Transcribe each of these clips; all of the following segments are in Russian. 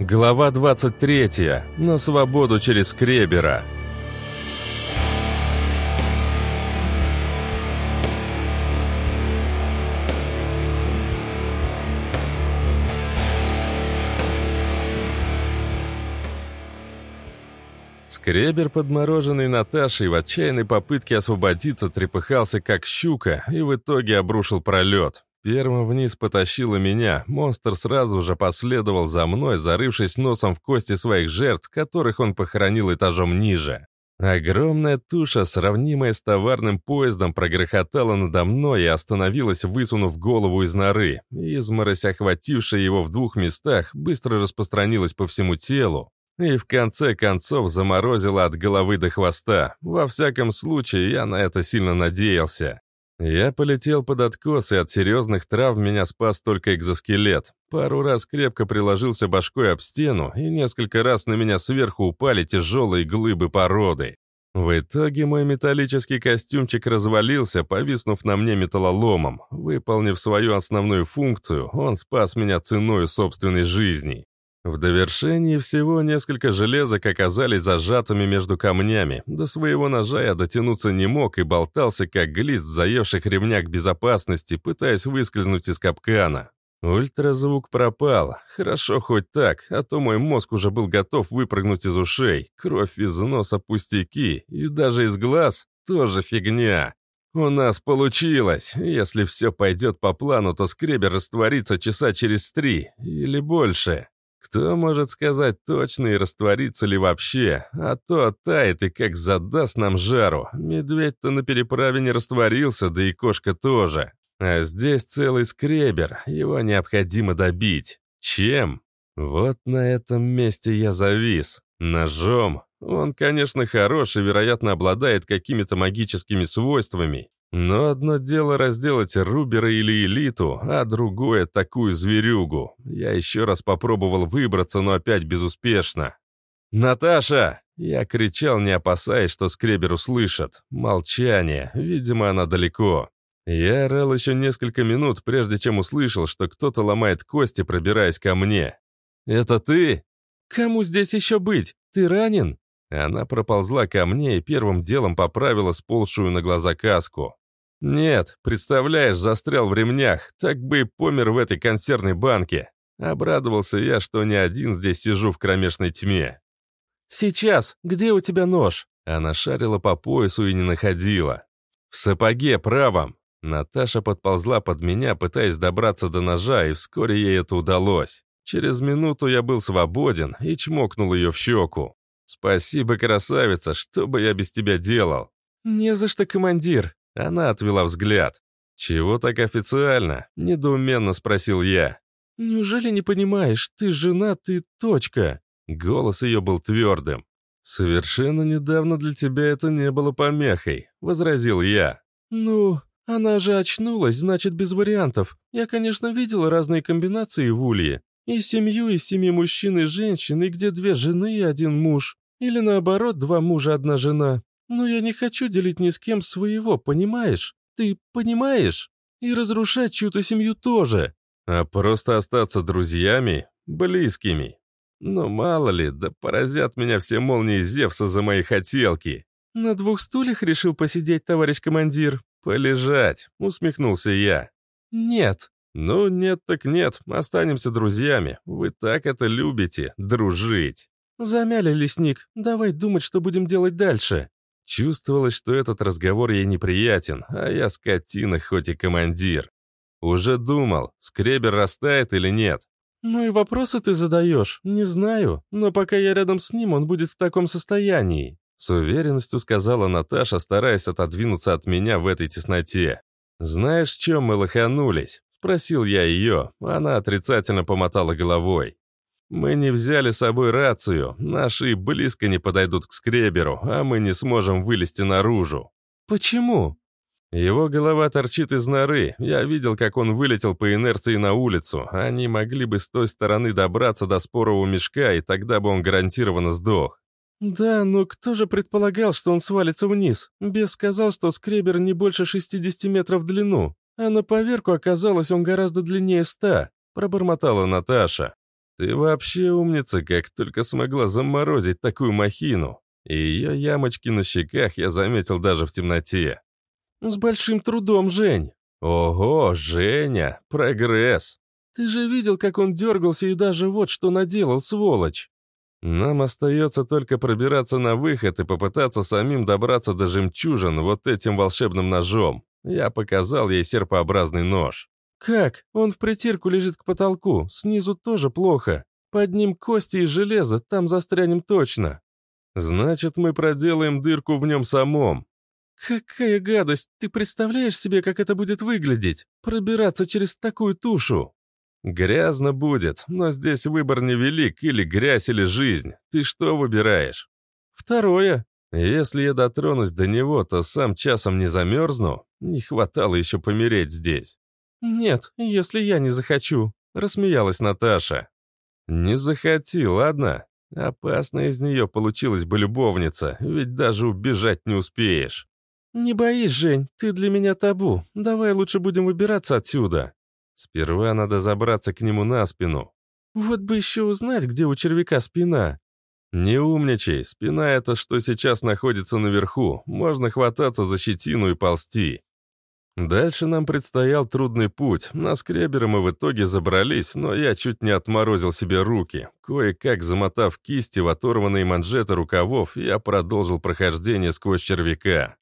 Глава 23. На свободу через Кребера. Скребер, подмороженный Наташей, в отчаянной попытке освободиться трепыхался как щука и в итоге обрушил пролет. Первым вниз потащило меня, монстр сразу же последовал за мной, зарывшись носом в кости своих жертв, которых он похоронил этажом ниже. Огромная туша, сравнимая с товарным поездом, прогрохотала надо мной и остановилась, высунув голову из норы. Изморозь, охватившая его в двух местах, быстро распространилась по всему телу и в конце концов заморозила от головы до хвоста. Во всяком случае, я на это сильно надеялся. Я полетел под откос, и от серьезных травм меня спас только экзоскелет. Пару раз крепко приложился башкой об стену, и несколько раз на меня сверху упали тяжелые глыбы породы. В итоге мой металлический костюмчик развалился, повиснув на мне металлоломом. Выполнив свою основную функцию, он спас меня ценой собственной жизни. В довершении всего несколько железок оказались зажатыми между камнями. До своего ножа я дотянуться не мог и болтался, как глист в заевших ремнях безопасности, пытаясь выскользнуть из капкана. Ультразвук пропал. Хорошо хоть так, а то мой мозг уже был готов выпрыгнуть из ушей. Кровь из носа пустяки, и даже из глаз тоже фигня. У нас получилось. Если все пойдет по плану, то скребер растворится часа через три или больше. Кто может сказать точно и растворится ли вообще? А то оттает и как задаст нам жару. Медведь-то на переправе не растворился, да и кошка тоже. А здесь целый скребер, его необходимо добить. Чем? Вот на этом месте я завис. Ножом. Он, конечно, хорош и, вероятно, обладает какими-то магическими свойствами. Но одно дело разделать Рубера или Элиту, а другое — такую зверюгу. Я еще раз попробовал выбраться, но опять безуспешно. «Наташа!» — я кричал, не опасаясь, что Скребер услышит. Молчание. Видимо, она далеко. Я орал еще несколько минут, прежде чем услышал, что кто-то ломает кости, пробираясь ко мне. «Это ты?» «Кому здесь еще быть? Ты ранен?» Она проползла ко мне и первым делом поправила сползшую на глаза каску. «Нет, представляешь, застрял в ремнях, так бы и помер в этой консервной банке». Обрадовался я, что не один здесь сижу в кромешной тьме. «Сейчас, где у тебя нож?» Она шарила по поясу и не находила. «В сапоге правом». Наташа подползла под меня, пытаясь добраться до ножа, и вскоре ей это удалось. Через минуту я был свободен и чмокнул ее в щеку. «Спасибо, красавица, что бы я без тебя делал?» «Не за что, командир», она отвела взгляд. «Чего так официально?» – недоуменно спросил я. «Неужели не понимаешь? Ты жена, ты точка!» Голос ее был твердым. «Совершенно недавно для тебя это не было помехой», — возразил я. «Ну, она же очнулась, значит, без вариантов. Я, конечно, видела разные комбинации в улье. И семью из семи мужчин и женщин, и где две жены и один муж. Или наоборот, два мужа, одна жена. Но я не хочу делить ни с кем своего, понимаешь? Ты понимаешь? И разрушать чью-то семью тоже. А просто остаться друзьями, близкими. Ну, мало ли, да поразят меня все молнии Зевса за мои хотелки. На двух стульях решил посидеть, товарищ командир? Полежать, усмехнулся я. Нет. Ну, нет так нет, останемся друзьями. Вы так это любите, дружить. Замяли, лесник, давай думать, что будем делать дальше. Чувствовалось, что этот разговор ей неприятен, а я скотина, хоть и командир. Уже думал, скребер растает или нет. «Ну и вопросы ты задаешь, не знаю, но пока я рядом с ним, он будет в таком состоянии», с уверенностью сказала Наташа, стараясь отодвинуться от меня в этой тесноте. «Знаешь, чем мы лоханулись?» Спросил я ее, она отрицательно помотала головой. Мы не взяли с собой рацию, наши близко не подойдут к скреберу, а мы не сможем вылезти наружу. Почему? Его голова торчит из норы. Я видел, как он вылетел по инерции на улицу. Они могли бы с той стороны добраться до спорового мешка, и тогда бы он гарантированно сдох. «Да, но кто же предполагал, что он свалится вниз? Бес сказал, что скребер не больше 60 метров в длину, а на поверку оказалось он гораздо длиннее ста», пробормотала Наташа. Ты вообще умница, как только смогла заморозить такую махину. И ее ямочки на щеках я заметил даже в темноте. С большим трудом, Жень. Ого, Женя, прогресс. Ты же видел, как он дергался и даже вот что наделал, сволочь. Нам остается только пробираться на выход и попытаться самим добраться до жемчужин вот этим волшебным ножом. Я показал ей серпообразный нож. «Как? Он в притирку лежит к потолку. Снизу тоже плохо. Под ним кости и железо, там застрянем точно». «Значит, мы проделаем дырку в нем самом». «Какая гадость! Ты представляешь себе, как это будет выглядеть? Пробираться через такую тушу?» «Грязно будет, но здесь выбор невелик, или грязь, или жизнь. Ты что выбираешь?» «Второе. Если я дотронусь до него, то сам часом не замерзну. Не хватало еще помереть здесь». «Нет, если я не захочу», — рассмеялась Наташа. «Не захоти, ладно? Опасная из нее получилась бы любовница, ведь даже убежать не успеешь». «Не боись, Жень, ты для меня табу. Давай лучше будем выбираться отсюда». Сперва надо забраться к нему на спину. Вот бы еще узнать, где у червяка спина. Не умничай, спина — это что сейчас находится наверху. Можно хвататься за щетину и ползти. Дальше нам предстоял трудный путь. На скреберы мы в итоге забрались, но я чуть не отморозил себе руки. Кое-как замотав кисти в оторванные манжеты рукавов, я продолжил прохождение сквозь червяка.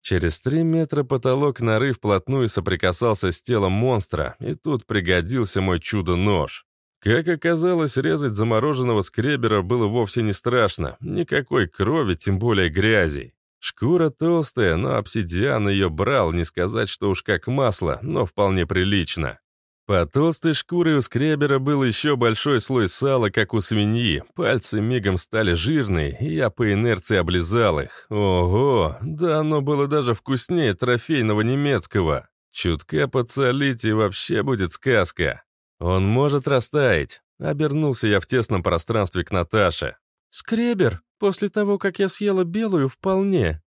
Через три метра потолок норы вплотную соприкасался с телом монстра, и тут пригодился мой чудо-нож. Как оказалось, резать замороженного скребера было вовсе не страшно. Никакой крови, тем более грязи. Шкура толстая, но обсидиан ее брал, не сказать, что уж как масло, но вполне прилично. По толстой шкуре у скребера был еще большой слой сала, как у свиньи. Пальцы мигом стали жирные, и я по инерции облизал их. Ого, да оно было даже вкуснее трофейного немецкого. Чутка подсолить и вообще будет сказка. Он может растаять. Обернулся я в тесном пространстве к Наташе. «Скребер, после того, как я съела белую, вполне».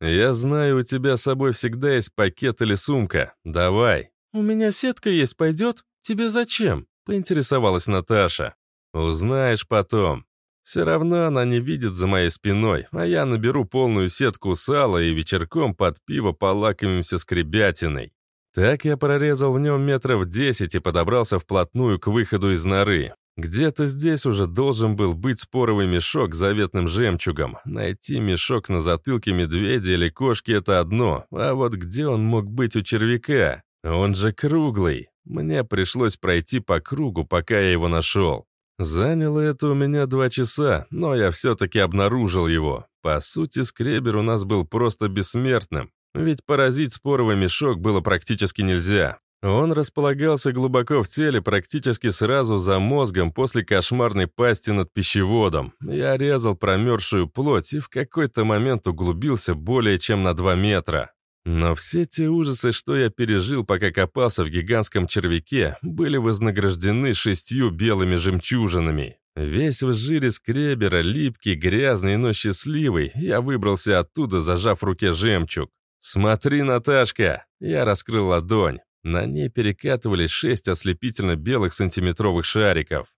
«Я знаю, у тебя с собой всегда есть пакет или сумка. Давай». «У меня сетка есть, пойдет? Тебе зачем?» — поинтересовалась Наташа. «Узнаешь потом. Все равно она не видит за моей спиной, а я наберу полную сетку сала и вечерком под пиво полакомимся скребятиной». Так я прорезал в нем метров десять и подобрался вплотную к выходу из норы. Где-то здесь уже должен был быть споровый мешок с заветным жемчугом. Найти мешок на затылке медведя или кошки — это одно, а вот где он мог быть у червяка? Он же круглый. Мне пришлось пройти по кругу, пока я его нашел. Заняло это у меня два часа, но я все-таки обнаружил его. По сути, скребер у нас был просто бессмертным, ведь поразить споровый мешок было практически нельзя. Он располагался глубоко в теле, практически сразу за мозгом после кошмарной пасти над пищеводом. Я резал промерзшую плоть и в какой-то момент углубился более чем на 2 метра. Но все те ужасы, что я пережил, пока копался в гигантском червяке, были вознаграждены шестью белыми жемчужинами. Весь в жире скребера, липкий, грязный, но счастливый, я выбрался оттуда, зажав в руке жемчуг. «Смотри, Наташка!» Я раскрыл ладонь. На ней перекатывались шесть ослепительно белых сантиметровых шариков.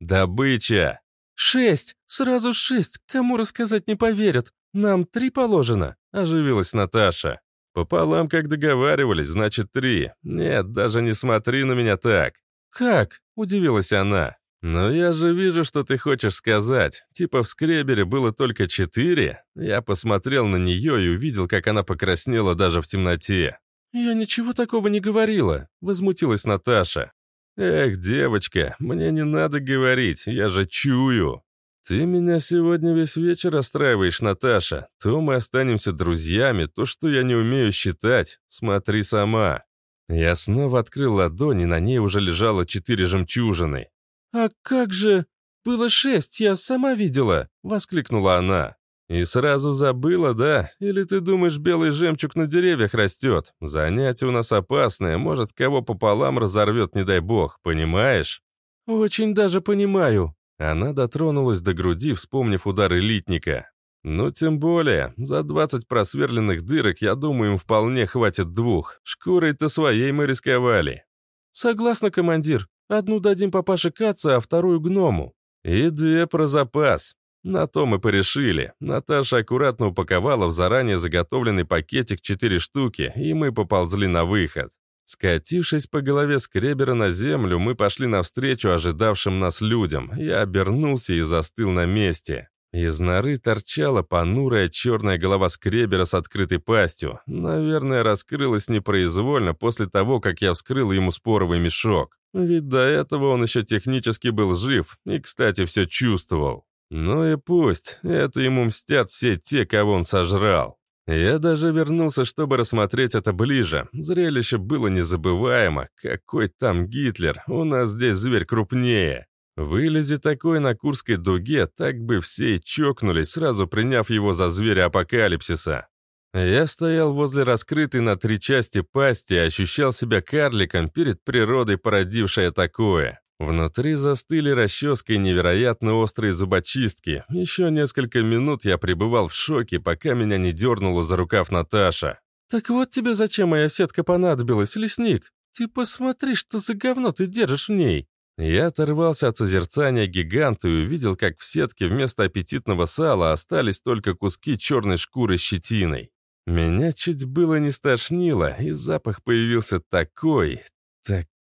«Добыча!» «Шесть! Сразу шесть! Кому рассказать не поверят! Нам три положено!» – оживилась Наташа. «Пополам, как договаривались, значит три. Нет, даже не смотри на меня так». «Как?» – удивилась она. «Но я же вижу, что ты хочешь сказать. Типа в скребере было только четыре?» Я посмотрел на нее и увидел, как она покраснела даже в темноте. «Я ничего такого не говорила», — возмутилась Наташа. «Эх, девочка, мне не надо говорить, я же чую». «Ты меня сегодня весь вечер расстраиваешь, Наташа. То мы останемся друзьями, то, что я не умею считать. Смотри сама». Я снова открыл ладонь, и на ней уже лежало четыре жемчужины. «А как же? Было шесть, я сама видела!» — воскликнула она. «И сразу забыла, да? Или ты думаешь, белый жемчуг на деревьях растет? Занятие у нас опасное, может, кого пополам разорвет, не дай бог, понимаешь?» «Очень даже понимаю», она дотронулась до груди, вспомнив удар элитника. «Ну, тем более, за 20 просверленных дырок, я думаю, им вполне хватит двух. Шкурой-то своей мы рисковали». «Согласна, командир. Одну дадим папаше Каца, а вторую гному. И две про запас. На то мы порешили. Наташа аккуратно упаковала в заранее заготовленный пакетик четыре штуки, и мы поползли на выход. Скатившись по голове скребера на землю, мы пошли навстречу ожидавшим нас людям. Я обернулся и застыл на месте. Из норы торчала понурая черная голова скребера с открытой пастью. Наверное, раскрылась непроизвольно после того, как я вскрыл ему споровый мешок. Ведь до этого он еще технически был жив и, кстати, все чувствовал. Ну и пусть, это ему мстят все те, кого он сожрал. Я даже вернулся, чтобы рассмотреть это ближе. Зрелище было незабываемо. Какой там Гитлер, у нас здесь зверь крупнее. Вылези такой на Курской дуге, так бы все и чокнулись, сразу приняв его за зверя апокалипсиса. Я стоял возле раскрытой на три части пасти и ощущал себя карликом перед природой, породившей такое. Внутри застыли расческой невероятно острые зубочистки. Еще несколько минут я пребывал в шоке, пока меня не дернула за рукав Наташа. «Так вот тебе зачем моя сетка понадобилась, лесник? Ты посмотри, что за говно ты держишь в ней!» Я оторвался от созерцания гиганта и увидел, как в сетке вместо аппетитного сала остались только куски черной шкуры с щетиной. Меня чуть было не стошнило, и запах появился такой,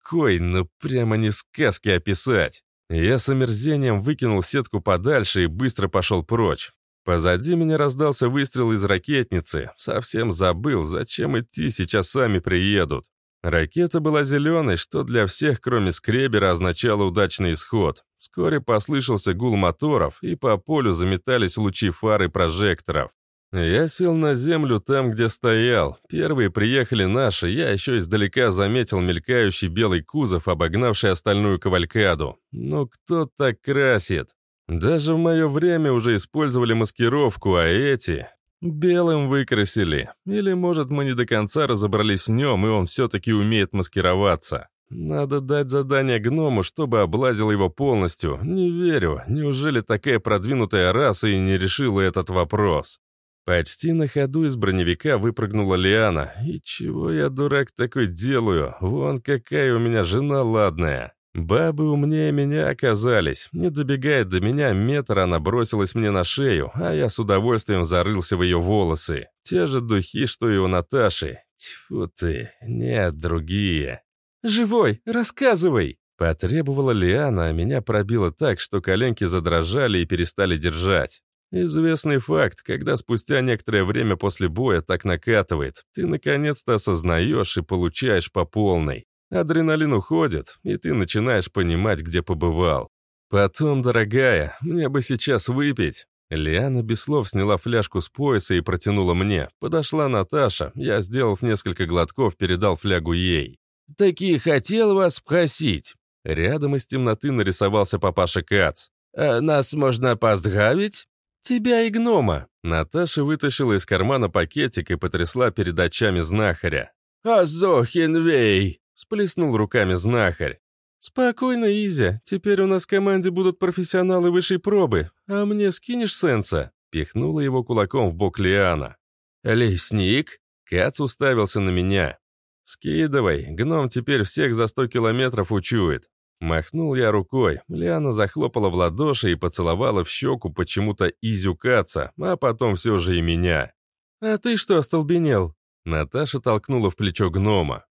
такой, ну прямо не в сказке описать. Я с омерзением выкинул сетку подальше и быстро пошел прочь. Позади меня раздался выстрел из ракетницы. Совсем забыл, зачем идти, сейчас сами приедут. Ракета была зеленой, что для всех, кроме скребера, означало удачный исход. Вскоре послышался гул моторов, и по полю заметались лучи фары прожекторов. Я сел на землю там, где стоял. Первые приехали наши, я еще издалека заметил мелькающий белый кузов, обогнавший остальную кавалькаду. Но кто так красит? Даже в мое время уже использовали маскировку, а эти... Белым выкрасили. Или, может, мы не до конца разобрались в нем, и он все-таки умеет маскироваться. Надо дать задание гному, чтобы облазил его полностью. Не верю. Неужели такая продвинутая раса и не решила этот вопрос? Почти на ходу из броневика выпрыгнула Лиана. И чего я, дурак, такой делаю? Вон какая у меня жена ладная. Бабы умнее меня оказались. Не добегая до меня метр, она бросилась мне на шею, а я с удовольствием зарылся в ее волосы. Те же духи, что и у Наташи. Тьфу ты, нет, другие. «Живой, рассказывай!» Потребовала Лиана, а меня пробило так, что коленки задрожали и перестали держать. Известный факт, когда спустя некоторое время после боя так накатывает, ты наконец-то осознаешь и получаешь по полной. Адреналин уходит, и ты начинаешь понимать, где побывал. Потом, дорогая, мне бы сейчас выпить. Лиана без слов сняла фляжку с пояса и протянула мне. Подошла Наташа, я, сделав несколько глотков, передал флягу ей. «Таки хотел вас спросить». Рядом из темноты нарисовался папаша Кац. «А нас можно поздравить?» «Тебя и гнома!» Наташа вытащила из кармана пакетик и потрясла перед очами знахаря. «Азохинвей!» Сплеснул руками знахарь. «Спокойно, Изя. Теперь у нас в команде будут профессионалы высшей пробы. А мне скинешь сенса?» Пихнула его кулаком в бок Лиана. «Лесник?» Кац уставился на меня. «Скидывай, гном теперь всех за сто километров учует». Махнул я рукой. Лиана захлопала в ладоши и поцеловала в щеку почему-то Изю Каца, а потом все же и меня. «А ты что остолбенел?» Наташа толкнула в плечо гнома.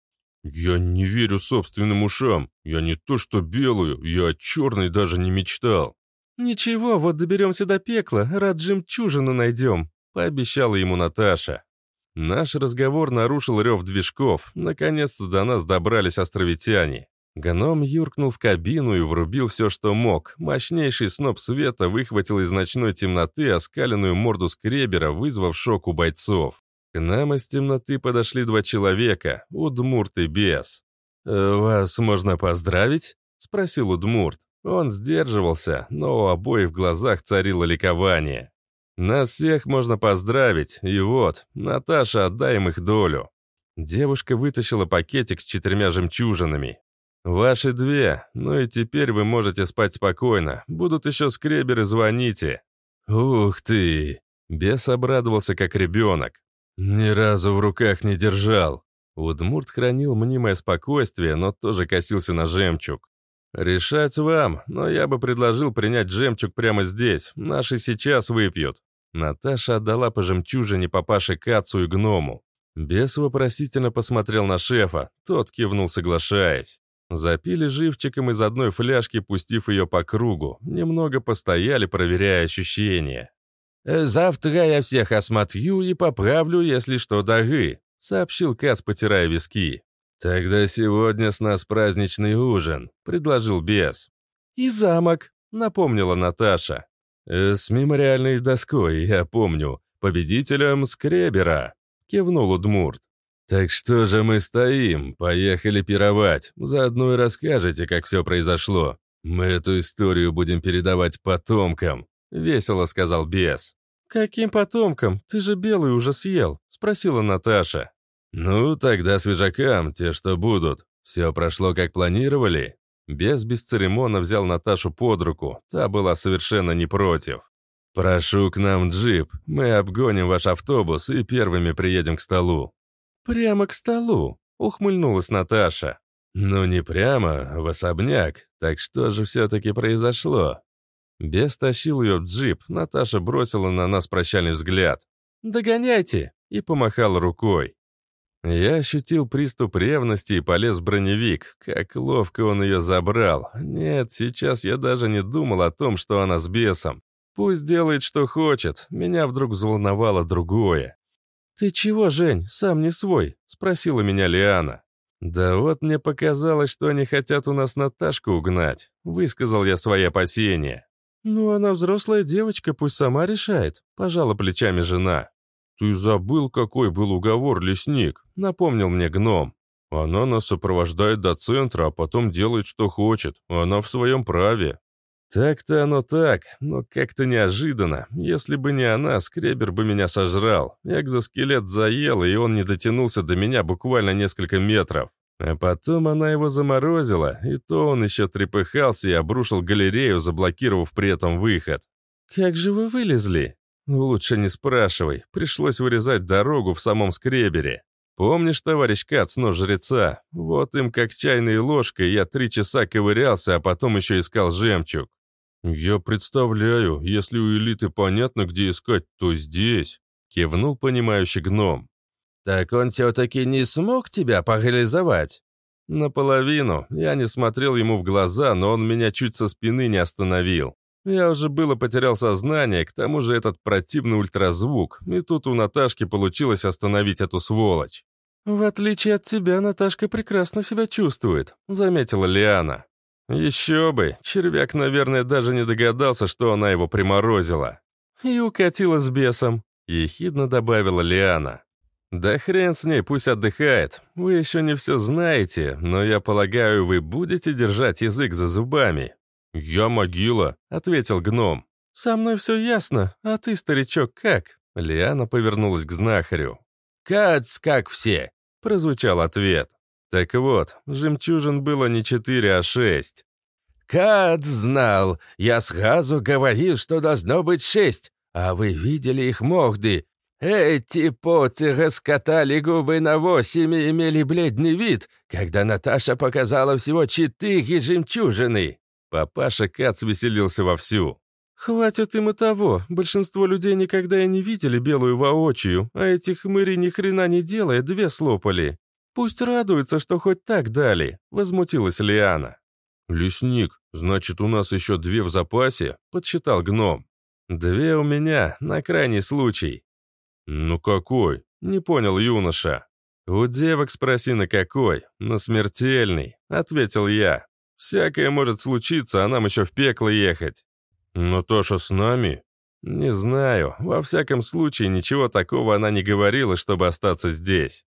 «Я не верю собственным ушам. Я не то что белую, я о черной даже не мечтал». «Ничего, вот доберемся до пекла, рад жемчужину найдем», — пообещала ему Наташа. Наш разговор нарушил рев движков. Наконец-то до нас добрались островитяне. Гном юркнул в кабину и врубил все, что мог. Мощнейший сноп света выхватил из ночной темноты оскаленную морду скребера, вызвав шок у бойцов. К нам из темноты подошли два человека, Удмурт и Бес. «Э, «Вас можно поздравить?» — спросил Удмурт. Он сдерживался, но у обоих в глазах царило ликование. «Нас всех можно поздравить, и вот, Наташа, отдай им их долю». Девушка вытащила пакетик с четырьмя жемчужинами. «Ваши две, ну и теперь вы можете спать спокойно. Будут еще скреберы, звоните». «Ух ты!» Бес обрадовался, как ребенок. Ни разу в руках не держал. Удмурт хранил мнимое спокойствие, но тоже косился на жемчуг. «Решать вам, но я бы предложил принять жемчуг прямо здесь. Наши сейчас выпьют». Наташа отдала по жемчужине папаше Кацу и гному. Бес вопросительно посмотрел на шефа, тот кивнул, соглашаясь. Запили живчиком из одной фляжки, пустив ее по кругу. Немного постояли, проверяя ощущения. «Э, «Завтра я всех осмотрю и поправлю, если что, дары», — сообщил Кац, потирая виски. «Тогда сегодня с нас праздничный ужин», — предложил бес. «И замок», — напомнила Наташа. «Э, «С мемориальной доской, я помню. Победителем Скребера», — кивнул Удмурт. «Так что же мы стоим? Поехали пировать. Заодно и расскажете, как все произошло. Мы эту историю будем передавать потомкам», — весело сказал бес. «Каким потомкам? Ты же белый уже съел», — спросила Наташа. «Ну, тогда свежакам, те, что будут. Все прошло, как планировали?» Без бесцеремонно взял Наташу под руку, та была совершенно не против. «Прошу к нам джип, мы обгоним ваш автобус и первыми приедем к столу». «Прямо к столу», — ухмыльнулась Наташа. «Ну не прямо, в особняк. Так что же все-таки произошло?» Бес тащил ее в джип, Наташа бросила на нас прощальный взгляд. «Догоняйте!» и помахала рукой. Я ощутил приступ ревности и полез в броневик. Как ловко он ее забрал. Нет, сейчас я даже не думал о том, что она с бесом. Пусть делает, что хочет. Меня вдруг взволновало другое. «Ты чего, Жень, сам не свой?» — спросила меня Лиана. «Да вот мне показалось, что они хотят у нас Наташку угнать», — высказал я свои опасения. «Ну, она взрослая девочка, пусть сама решает», — пожала плечами жена. «Ты забыл, какой был уговор, лесник», — напомнил мне гном. «Она нас сопровождает до центра, а потом делает, что хочет. Она в своем праве». Так-то оно так, но как-то неожиданно. Если бы не она, скребер бы меня сожрал. Экзоскелет заел, и он не дотянулся до меня буквально несколько метров. А потом она его заморозила, и то он еще трепыхался и обрушил галерею, заблокировав при этом выход. «Как же вы вылезли?» «Лучше не спрашивай. Пришлось вырезать дорогу в самом скребере. Помнишь, товарищ Кац, нож жреца? Вот им как чайной ложкой я три часа ковырялся, а потом еще искал жемчуг. «Я представляю, если у элиты понятно, где искать, то здесь», — кивнул понимающий гном. «Так он все-таки не смог тебя парализовать?» «Наполовину. Я не смотрел ему в глаза, но он меня чуть со спины не остановил. Я уже было потерял сознание, к тому же этот противный ультразвук, и тут у Наташки получилось остановить эту сволочь». «В отличие от тебя, Наташка прекрасно себя чувствует», — заметила Лиана. Еще бы, червяк, наверное, даже не догадался, что она его приморозила. И укатила с бесом, ехидно добавила Лиана. «Да хрен с ней, пусть отдыхает. Вы еще не все знаете, но я полагаю, вы будете держать язык за зубами». «Я могила», — ответил гном. «Со мной все ясно, а ты, старичок, как?» Лиана повернулась к знахарю. «Кац, как все», — прозвучал ответ. Так вот, жемчужин было не четыре, а шесть. «Кат знал! Я сразу говорил, что должно быть шесть, а вы видели их морды. Эти поцы раскатали губы на восемь и имели бледный вид, когда Наташа показала всего четыре жемчужины». Папаша Кац веселился вовсю. «Хватит им и того. Большинство людей никогда и не видели белую воочию, а эти хмыри ни хрена не делая две слопали. «Пусть радуется, что хоть так дали», — возмутилась Лиана. «Лесник, значит, у нас еще две в запасе?» — подсчитал гном. «Две у меня, на крайний случай». «Ну какой?» — не понял юноша. «У девок спроси на какой, на смертельный», — ответил я. «Всякое может случиться, а нам еще в пекло ехать». «Наташа с нами?» «Не знаю. Во всяком случае, ничего такого она не говорила, чтобы остаться здесь».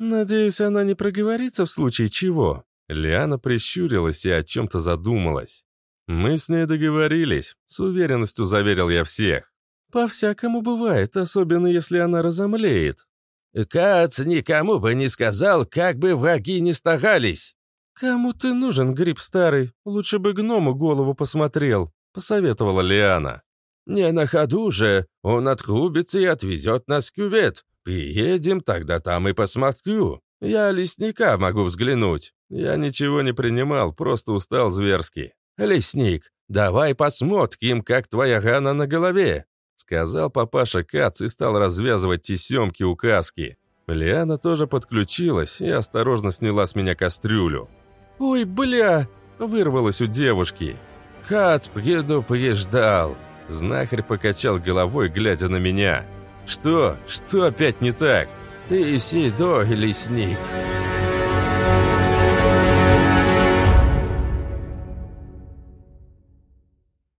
«Надеюсь, она не проговорится в случае чего?» Лиана прищурилась и о чем-то задумалась. «Мы с ней договорились», — с уверенностью заверил я всех. «По-всякому бывает, особенно если она разомлеет». «Кац никому бы не сказал, как бы враги не старались». «Кому ты нужен, гриб старый? Лучше бы гному голову посмотрел», — посоветовала Лиана. «Не на ходу же, он отклубится и отвезет нас в кювет. «Приедем, тогда там и посмотрю. Я лесника могу взглянуть», Я ничего не принимал, просто устал зверски. «Лесник, давай посмотрим, как твоя рана на голове», сказал папаша Кац и стал развязывать тесемки у каски. Лиана тоже подключилась и осторожно сняла с меня кастрюлю. «Ой, бля!» – вырвалось у девушки. «Кац предупреждал!» Знахарь покачал головой, глядя на меня. «Что? Что опять не так?» «Ты Сидо, лесник!»